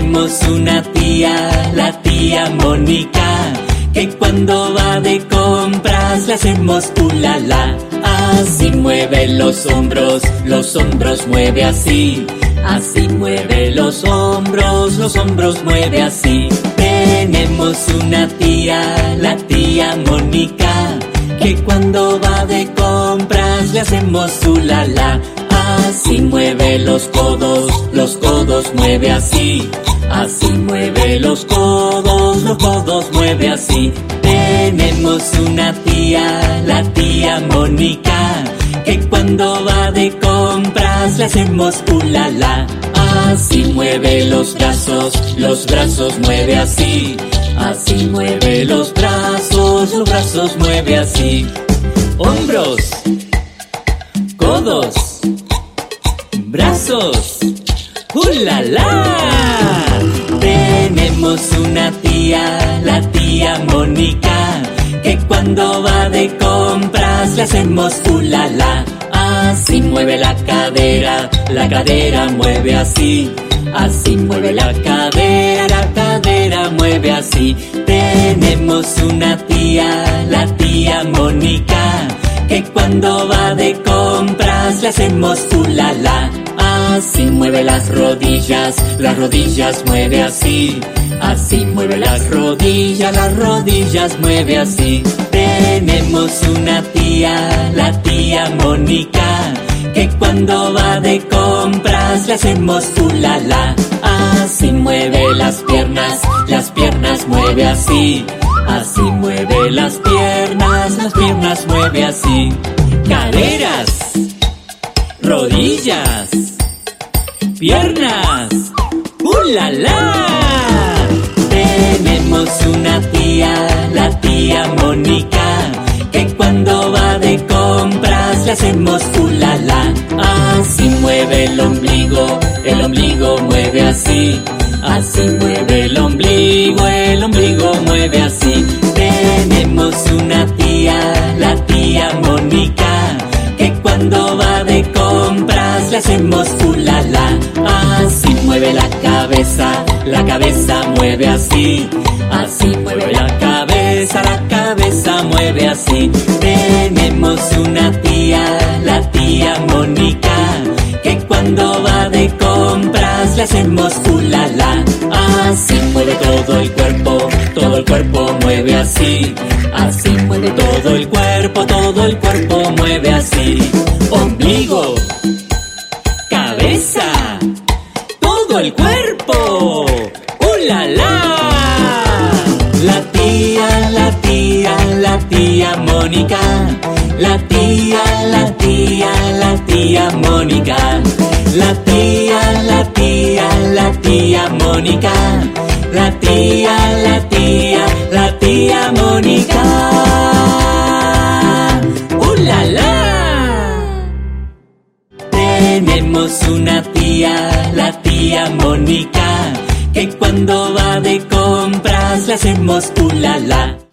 Tenemos una tía, la tía Mónica, que cuando va de compras le hacemos ulala. Así mueve los hombros, los hombros mueve así. Así mueve los hombros, los hombros mueve así. Tenemos una tía, la tía Mónica, que cuando va de compras le hacemos ulala. Así mueve los codos, los codos mueve así. Así mueve los codos, los codos mueve así. Tenemos una tía, la tía Mónica, que cuando va de compras le hacemos la la. Así mueve los brazos, los brazos mueve así. Así mueve los brazos, los brazos mueve así. Hombros, Una tía, la tía Mónica, que cuando va de compras le hacemos ¡Hula la! Así mueve la cadera, la cadera mueve así. Así mueve la cadera, la cadera mueve así. Tenemos una tía, la tía Mónica, que cuando va de compras le hacemos ¡Hula la! Así mueve las rodillas, las rodillas mueve así. Así mueve las rodillas, las rodillas mueve así. Tenemos una tía, la tía Mónica, que cuando va de compras le hacemos la la. Así mueve las piernas, las piernas mueve así. Así mueve las piernas, las piernas mueve así. Caderas, rodillas piernas. ¡Uh, la, la! Tenemos una tía, la tía Mónica, que cuando va de compras le hacemos ¡uh, la, la! Así mueve el ombligo, el ombligo mueve así. Así mueve el ombligo, el ombligo mueve así. Tenemos una tía, la tía Mónica, que cuando va de compras le hacemos la cabeza mueve así. Así mueve la cabeza, la cabeza mueve así. Tenemos una tía, la tía Mónica, que cuando va de compras le hacemos la la. Así mueve todo el cuerpo, todo el cuerpo mueve así. Así mueve todo el cuerpo, todo el cuerpo mueve así. Ombligo, cabeza todo el cuerpo. La tía, la tía, la tía Mónica. La tía, la tía, la tía Mónica. La tía, la tía, la tía Mónica. ¡Uh, la, la! Tenemos una tía, la tía Mónica, que cuando va de compras le hacemos la la.